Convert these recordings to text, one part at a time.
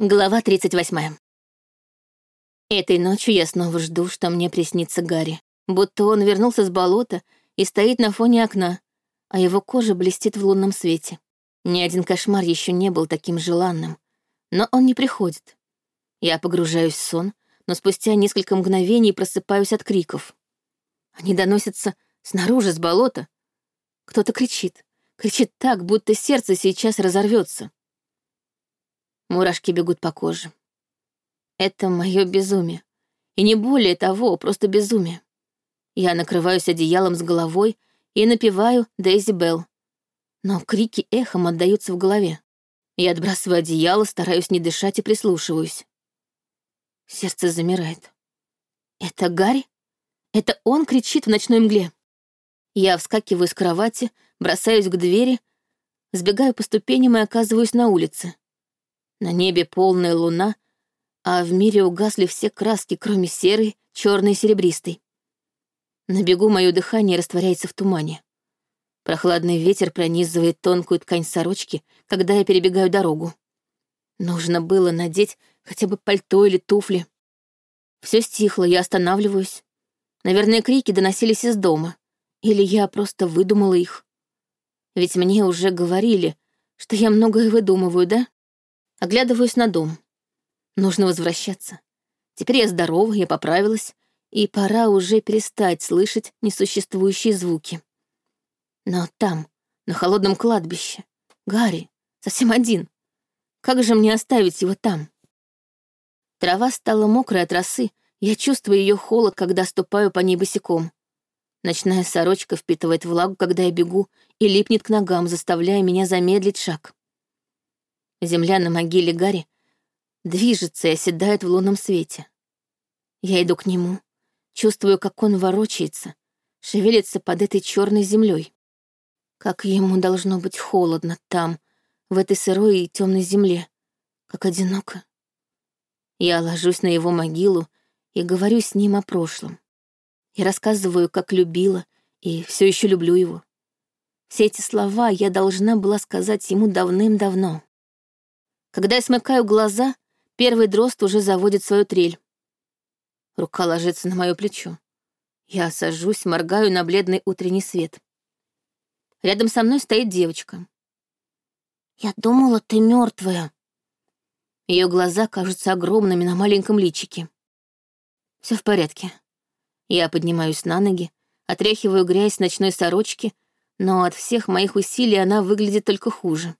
Глава 38. Этой ночью я снова жду, что мне приснится Гарри. Будто он вернулся с болота и стоит на фоне окна, а его кожа блестит в лунном свете. Ни один кошмар еще не был таким желанным. Но он не приходит. Я погружаюсь в сон, но спустя несколько мгновений просыпаюсь от криков. Они доносятся снаружи, с болота. Кто-то кричит. Кричит так, будто сердце сейчас разорвется. Мурашки бегут по коже. Это мое безумие. И не более того, просто безумие. Я накрываюсь одеялом с головой и напеваю Дейзи Белл. Но крики эхом отдаются в голове. Я отбрасываю одеяло, стараюсь не дышать и прислушиваюсь. Сердце замирает. Это Гарри? Это он кричит в ночной мгле. Я вскакиваю с кровати, бросаюсь к двери, сбегаю по ступеням и оказываюсь на улице. На небе полная луна, а в мире угасли все краски, кроме серой, черной и серебристой. На бегу мое дыхание растворяется в тумане. Прохладный ветер пронизывает тонкую ткань сорочки, когда я перебегаю дорогу. Нужно было надеть хотя бы пальто или туфли. Все стихло, я останавливаюсь. Наверное, крики доносились из дома. Или я просто выдумала их. Ведь мне уже говорили, что я многое выдумываю, да? Оглядываюсь на дом. Нужно возвращаться. Теперь я здорова, я поправилась, и пора уже перестать слышать несуществующие звуки. Но там, на холодном кладбище, Гарри, совсем один. Как же мне оставить его там? Трава стала мокрой от росы, я чувствую ее холод, когда ступаю по ней босиком. Ночная сорочка впитывает влагу, когда я бегу, и липнет к ногам, заставляя меня замедлить шаг. Земля на могиле Гарри движется и оседает в лунном свете. Я иду к нему, чувствую, как он ворочается, шевелится под этой черной землей. Как ему должно быть холодно там, в этой сырой и темной земле, как одиноко. Я ложусь на его могилу и говорю с ним о прошлом. Я рассказываю, как любила и все еще люблю его. Все эти слова я должна была сказать ему давным-давно. Когда я смыкаю глаза, первый дрозд уже заводит свою трель. Рука ложится на мое плечо. Я сажусь, моргаю на бледный утренний свет. Рядом со мной стоит девочка. «Я думала, ты мертвая. Ее глаза кажутся огромными на маленьком личике. Все в порядке. Я поднимаюсь на ноги, отряхиваю грязь ночной сорочки, но от всех моих усилий она выглядит только хуже.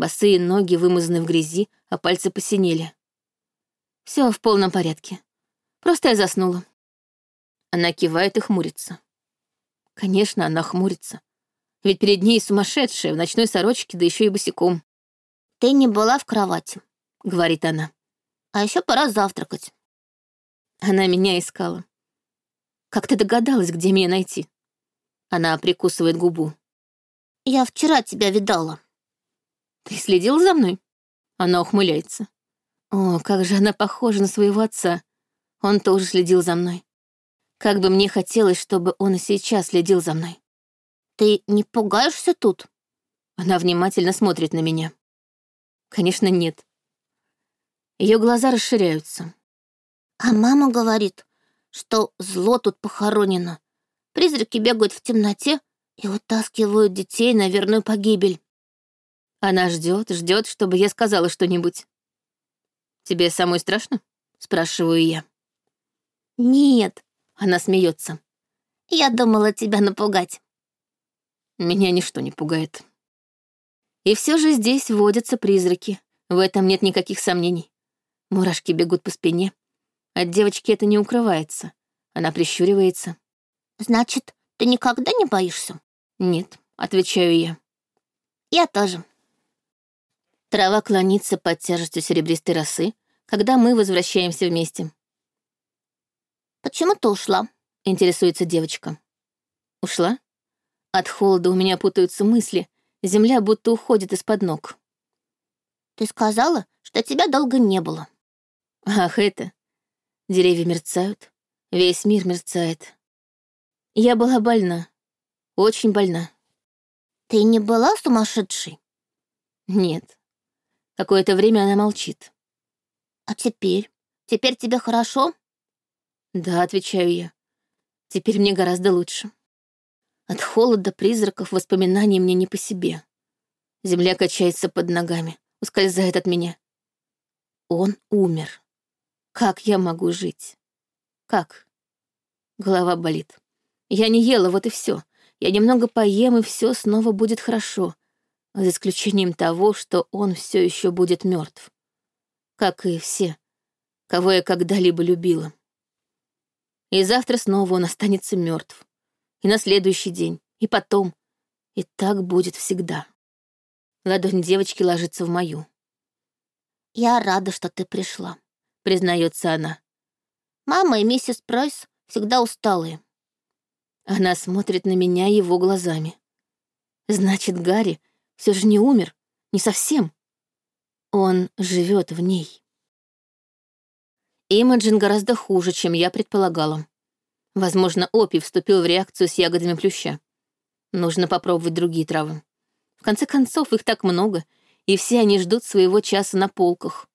Босые ноги вымазаны в грязи, а пальцы посинели. Все в полном порядке. Просто я заснула. Она кивает и хмурится. Конечно, она хмурится. Ведь перед ней сумасшедшая в ночной сорочке, да еще и босиком. «Ты не была в кровати», — говорит она. «А еще пора завтракать». Она меня искала. Как ты догадалась, где меня найти? Она прикусывает губу. «Я вчера тебя видала». Ты следил за мной? Она ухмыляется. О, как же она похожа на своего отца. Он тоже следил за мной. Как бы мне хотелось, чтобы он и сейчас следил за мной. Ты не пугаешься тут? Она внимательно смотрит на меня. Конечно, нет. Ее глаза расширяются. А мама говорит, что зло тут похоронено. Призраки бегают в темноте и утаскивают детей на верную погибель. Она ждет, ждет, чтобы я сказала что-нибудь. Тебе самой страшно? спрашиваю я. Нет, она смеется. Я думала тебя напугать. Меня ничто не пугает. И все же здесь водятся призраки. В этом нет никаких сомнений. Мурашки бегут по спине. От девочки это не укрывается. Она прищуривается. Значит, ты никогда не боишься? Нет, отвечаю я. Я тоже. Трава клонится под тяжестью серебристой росы, когда мы возвращаемся вместе. «Почему ты ушла?» — интересуется девочка. «Ушла?» От холода у меня путаются мысли, земля будто уходит из-под ног. «Ты сказала, что тебя долго не было». «Ах, это...» Деревья мерцают, весь мир мерцает. Я была больна, очень больна. «Ты не была сумасшедшей?» «Нет, Какое-то время она молчит. А теперь? Теперь тебе хорошо? Да, отвечаю я. Теперь мне гораздо лучше. От холода призраков воспоминаний мне не по себе. Земля качается под ногами, ускользает от меня. Он умер. Как я могу жить? Как? Голова болит. Я не ела, вот и все. Я немного поем, и все снова будет хорошо. За исключением того, что он все еще будет мертв. Как и все, кого я когда-либо любила. И завтра снова он останется мертв. И на следующий день, и потом. И так будет всегда. Ладонь девочки ложится в мою. «Я рада, что ты пришла», — признается она. «Мама и миссис Прайс всегда усталые». Она смотрит на меня его глазами. Значит, Гарри все же не умер, не совсем. Он живет в ней. Имаджин гораздо хуже, чем я предполагала. Возможно, опий вступил в реакцию с ягодами плюща. Нужно попробовать другие травы. В конце концов, их так много, и все они ждут своего часа на полках.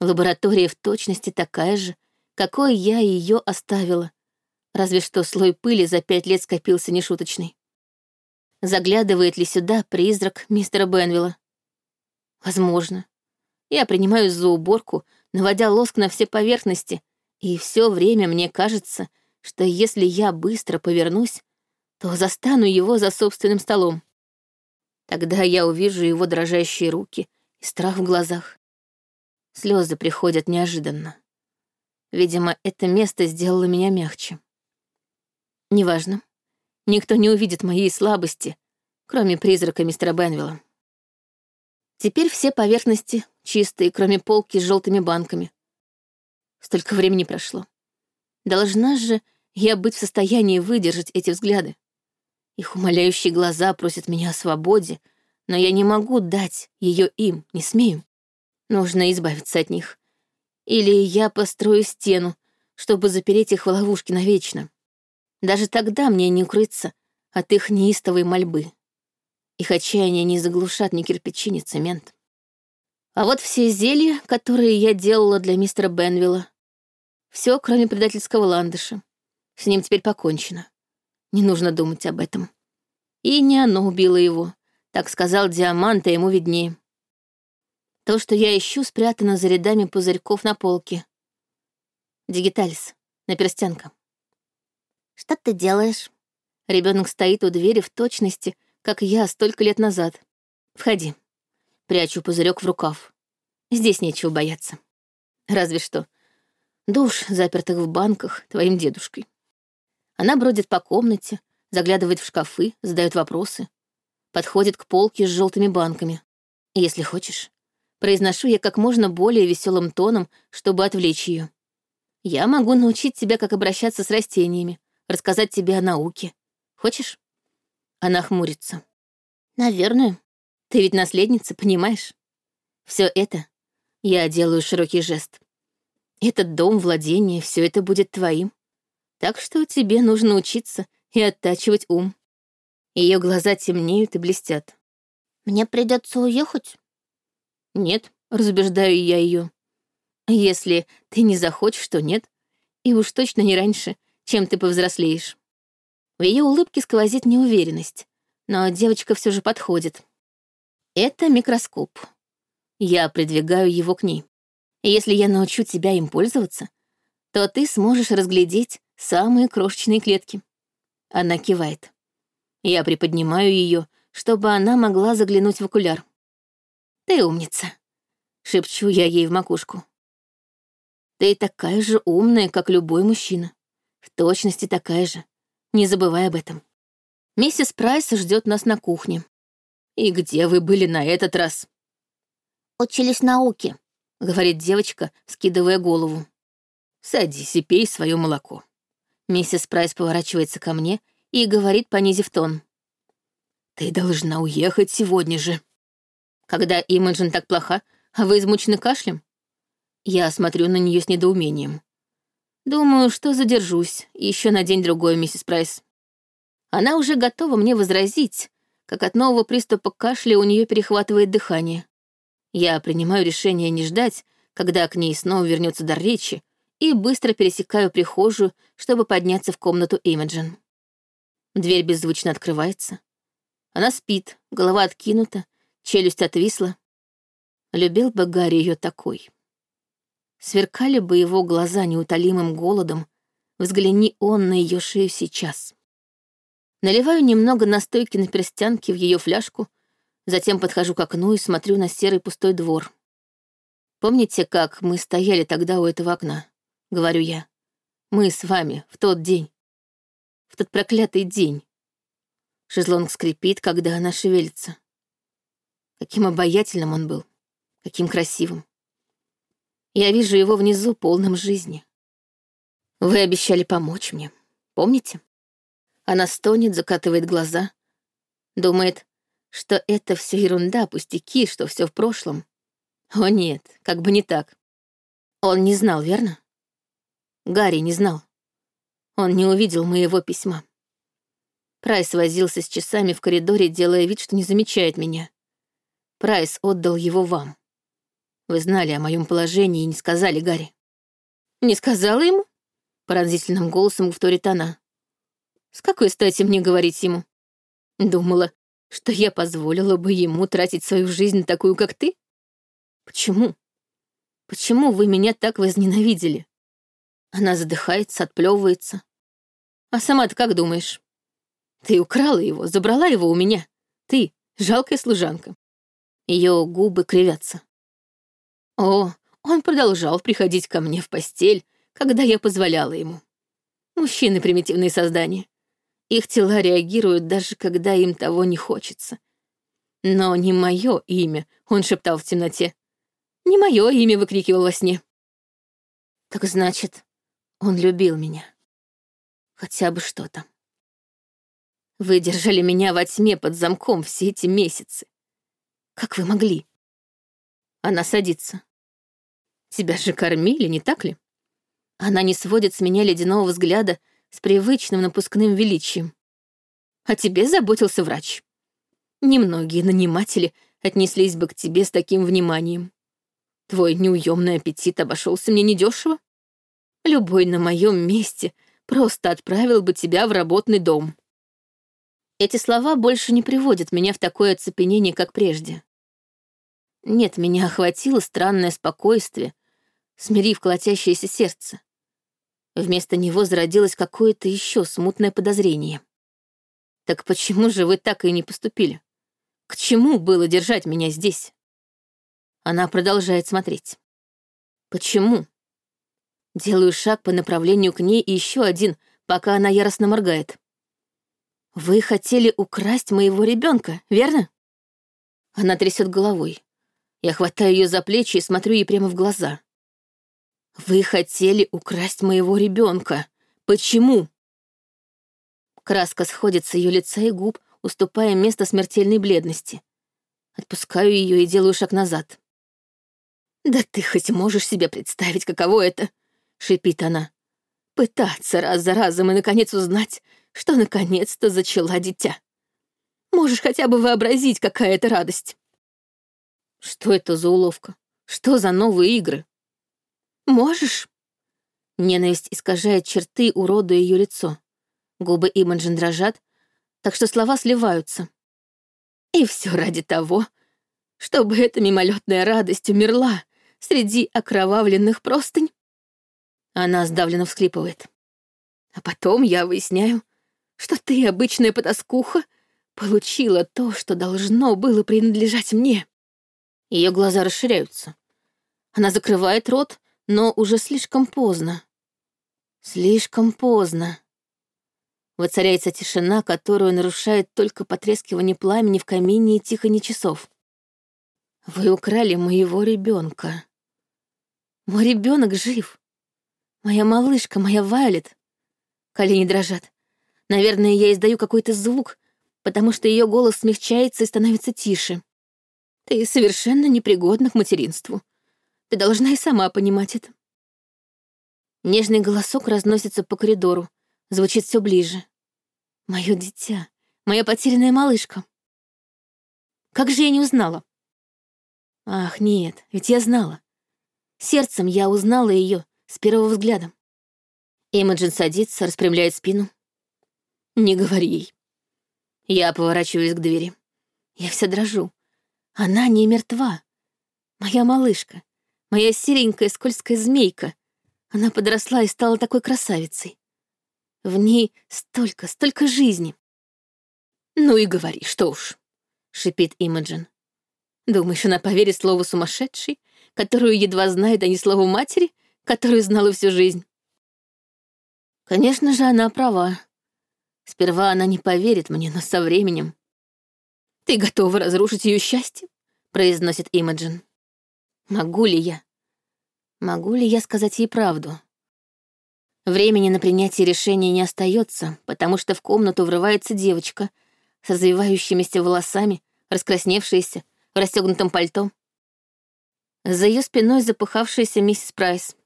Лаборатория в точности такая же, какой я ее оставила, разве что слой пыли за пять лет скопился нешуточный. Заглядывает ли сюда призрак мистера Бенвилла? Возможно. Я принимаюсь за уборку, наводя лоск на все поверхности, и все время мне кажется, что если я быстро повернусь, то застану его за собственным столом. Тогда я увижу его дрожащие руки и страх в глазах. Слезы приходят неожиданно. Видимо, это место сделало меня мягче. Неважно. Никто не увидит моей слабости, кроме призрака мистера Бенвилла. Теперь все поверхности чистые, кроме полки с желтыми банками. Столько времени прошло. Должна же я быть в состоянии выдержать эти взгляды. Их умоляющие глаза просят меня о свободе, но я не могу дать ее им, не смею. Нужно избавиться от них. Или я построю стену, чтобы запереть их в ловушке навечно. Даже тогда мне не укрыться от их неистовой мольбы. Их отчаяние не заглушат ни кирпичи, ни цемент. А вот все зелья, которые я делала для мистера Бенвилла, все, кроме предательского ландыша. С ним теперь покончено. Не нужно думать об этом. И не оно убило его. Так сказал Диамант, а ему виднее. То, что я ищу, спрятано за рядами пузырьков на полке. Дигиталис, наперстянка. «Что ты делаешь?» Ребенок стоит у двери в точности, как я столько лет назад. Входи. Прячу пузырек в рукав. Здесь нечего бояться. Разве что душ, запертых в банках твоим дедушкой. Она бродит по комнате, заглядывает в шкафы, задает вопросы, подходит к полке с желтыми банками. Если хочешь, произношу я как можно более веселым тоном, чтобы отвлечь ее. Я могу научить тебя, как обращаться с растениями, рассказать тебе о науке. Хочешь? Она хмурится. Наверное. Ты ведь наследница, понимаешь? Все это я делаю широкий жест. Этот дом, владение, все это будет твоим. Так что тебе нужно учиться и оттачивать ум. Ее глаза темнеют и блестят. Мне придется уехать? Нет, разубеждаю я ее. Если ты не захочешь, то нет. И уж точно не раньше, чем ты повзрослеешь. В ее улыбке сквозит неуверенность, но девочка все же подходит. Это микроскоп. Я придвигаю его к ней. Если я научу тебя им пользоваться, то ты сможешь разглядеть самые крошечные клетки. Она кивает. Я приподнимаю ее, чтобы она могла заглянуть в окуляр. Ты умница, шепчу я ей в макушку. Ты такая же умная, как любой мужчина. В точности такая же. Не забывай об этом. Миссис Прайс ждет нас на кухне. И где вы были на этот раз? Учились науке, говорит девочка, скидывая голову. Садись и пей свое молоко. Миссис Прайс поворачивается ко мне и говорит, понизив тон. Ты должна уехать сегодня же. Когда Имаджин так плоха, а вы измучены кашлем? Я смотрю на нее с недоумением. Думаю, что задержусь еще на день-другой, миссис Прайс. Она уже готова мне возразить, как от нового приступа кашля у нее перехватывает дыхание. Я принимаю решение не ждать, когда к ней снова вернется дар речи, и быстро пересекаю прихожую, чтобы подняться в комнату Имиджин. Дверь беззвучно открывается. Она спит, голова откинута, челюсть отвисла. Любил бы Гарри ее такой. Сверкали бы его глаза неутолимым голодом, взгляни он на ее шею сейчас. Наливаю немного настойки на перстянке в ее фляжку, затем подхожу к окну и смотрю на серый пустой двор. Помните, как мы стояли тогда у этого окна? Говорю я. Мы с вами в тот день. В тот проклятый день. Шезлонг скрипит, когда она шевелится. Каким обаятельным он был. Каким красивым. Я вижу его внизу, полным жизни. Вы обещали помочь мне. Помните? Она стонет, закатывает глаза. Думает, что это все ерунда, пустяки, что все в прошлом. О нет, как бы не так. Он не знал, верно? Гарри не знал. Он не увидел моего письма. Прайс возился с часами в коридоре, делая вид, что не замечает меня. Прайс отдал его вам. Вы знали о моем положении и не сказали Гарри. Не сказала ему? Пронзительным голосом вторит она. С какой стати мне говорить ему? Думала, что я позволила бы ему тратить свою жизнь такую, как ты? Почему? Почему вы меня так возненавидели? Она задыхается, отплевывается. А сама-то как думаешь? Ты украла его, забрала его у меня. Ты, жалкая служанка. Ее губы кривятся. О, он продолжал приходить ко мне в постель, когда я позволяла ему. Мужчины — примитивные создания. Их тела реагируют даже когда им того не хочется. Но не мое имя, он шептал в темноте. Не мое имя выкрикивал во сне. Так значит, он любил меня. Хотя бы что-то. Вы держали меня во тьме под замком все эти месяцы. Как вы могли? Она садится. Тебя же кормили, не так ли? Она не сводит с меня ледяного взгляда с привычным напускным величием. О тебе заботился врач. Немногие наниматели отнеслись бы к тебе с таким вниманием. Твой неуемный аппетит обошелся мне недешево. Любой на моем месте просто отправил бы тебя в работный дом. Эти слова больше не приводят меня в такое оцепенение, как прежде. Нет, меня охватило странное спокойствие, смирив колотящееся сердце. Вместо него зародилось какое-то еще смутное подозрение. Так почему же вы так и не поступили? К чему было держать меня здесь? Она продолжает смотреть. Почему? Делаю шаг по направлению к ней и еще один, пока она яростно моргает. Вы хотели украсть моего ребенка, верно? Она трясет головой. Я хватаю ее за плечи и смотрю ей прямо в глаза. Вы хотели украсть моего ребенка. Почему? Краска сходит с ее лица и губ, уступая место смертельной бледности. Отпускаю ее и делаю шаг назад. «Да ты хоть можешь себе представить, каково это?» — шипит она. «Пытаться раз за разом и, наконец, узнать, что наконец-то зачала дитя. Можешь хотя бы вообразить, какая это радость». «Что это за уловка? Что за новые игры?» «Можешь?» Ненависть искажает черты, уродуя ее лицо. Губы Имаджин дрожат, так что слова сливаются. И все ради того, чтобы эта мимолетная радость умерла среди окровавленных простынь. Она сдавленно всклипывает. А потом я выясняю, что ты, обычная потаскуха, получила то, что должно было принадлежать мне. Ее глаза расширяются. Она закрывает рот, но уже слишком поздно. Слишком поздно. Воцаряется тишина, которую нарушает только потрескивание пламени в камине и тихони часов. Вы украли моего ребенка. Мой ребенок жив. Моя малышка, моя Вайлет. Колени дрожат. Наверное, я издаю какой-то звук, потому что ее голос смягчается и становится тише. Ты совершенно непригодна к материнству. Ты должна и сама понимать это. Нежный голосок разносится по коридору, звучит все ближе. Мое дитя, моя потерянная малышка. Как же я не узнала? Ах, нет, ведь я знала. Сердцем я узнала ее с первого взгляда. Имаджин садится, распрямляет спину. Не говори ей. Я поворачиваюсь к двери. Я вся дрожу. Она не мертва. Моя малышка, моя серенькая скользкая змейка. Она подросла и стала такой красавицей. В ней столько, столько жизни. Ну и говори, что уж, шипит Имаджин. Думаешь, она поверит слову сумасшедшей, которую едва знает, а не слову матери, которую знала всю жизнь? Конечно же, она права. Сперва она не поверит мне, но со временем... «Ты готова разрушить ее счастье?» — произносит Имаджин. «Могу ли я? Могу ли я сказать ей правду?» Времени на принятие решения не остается, потому что в комнату врывается девочка с развивающимися волосами, раскрасневшаяся, в расстегнутом пальто. За ее спиной запыхавшаяся миссис Прайс.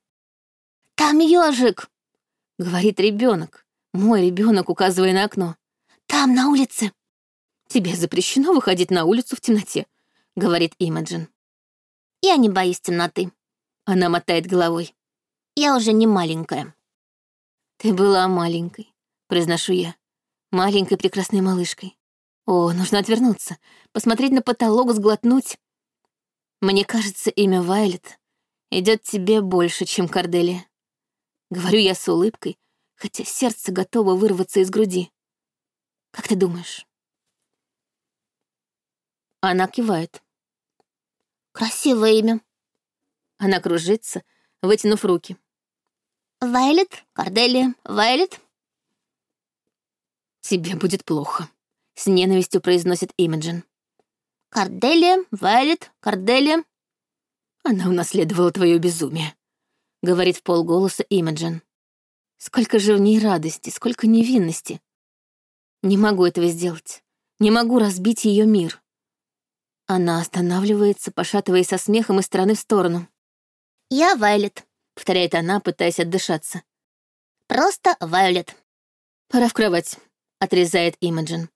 «Там ежик!» — говорит ребенок, мой ребенок, указывая на окно. «Там, на улице!» «Тебе запрещено выходить на улицу в темноте», — говорит Имаджин. «Я не боюсь темноты». Она мотает головой. «Я уже не маленькая». «Ты была маленькой», — произношу я. Маленькой прекрасной малышкой. О, нужно отвернуться, посмотреть на потолок, сглотнуть. Мне кажется, имя Вайлет идет тебе больше, чем Корделия. Говорю я с улыбкой, хотя сердце готово вырваться из груди. Как ты думаешь? Она кивает. Красивое имя. Она кружится, вытянув руки. Вайлет, Корделия, Вайлет. Тебе будет плохо, с ненавистью произносит Имиджин. Корделия, Вайлет, Корделия. Она унаследовала твое безумие, говорит в полголоса Имиджин. Сколько же в ней радости, сколько невинности. Не могу этого сделать. Не могу разбить ее мир. Она останавливается, пошатываясь со смехом из стороны в сторону. «Я Вайлет», — повторяет она, пытаясь отдышаться. «Просто Вайлет». «Пора в кровать», — отрезает Имаджин.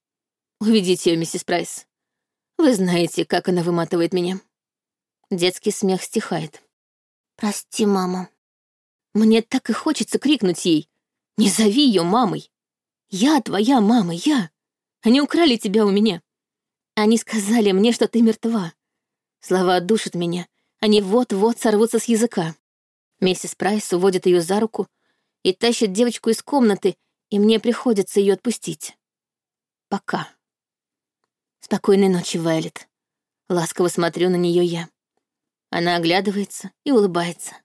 «Уведите ее, миссис Прайс. Вы знаете, как она выматывает меня». Детский смех стихает. «Прости, мама». Мне так и хочется крикнуть ей. «Не зови ее мамой! Я твоя мама, я! Они украли тебя у меня!» Они сказали мне, что ты мертва. Слова душат меня. Они вот-вот сорвутся с языка. Миссис Прайс уводит ее за руку и тащит девочку из комнаты, и мне приходится ее отпустить. Пока. Спокойной ночи, Вайлет. Ласково смотрю на нее я. Она оглядывается и улыбается.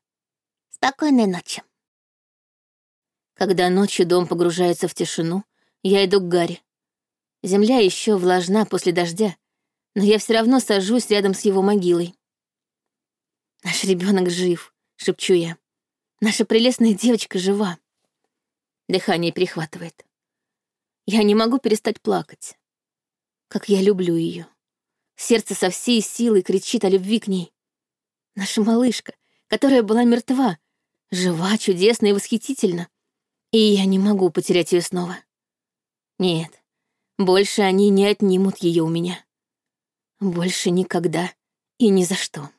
Спокойной ночи. Когда ночью дом погружается в тишину, я иду к Гарри. Земля еще влажна после дождя, но я все равно сажусь рядом с его могилой. «Наш ребенок жив», — шепчу я. «Наша прелестная девочка жива». Дыхание перехватывает. Я не могу перестать плакать. Как я люблю ее. Сердце со всей силой кричит о любви к ней. Наша малышка, которая была мертва, жива, чудесна и восхитительна. И я не могу потерять ее снова. Нет, больше они не отнимут ее у меня. Больше никогда и ни за что.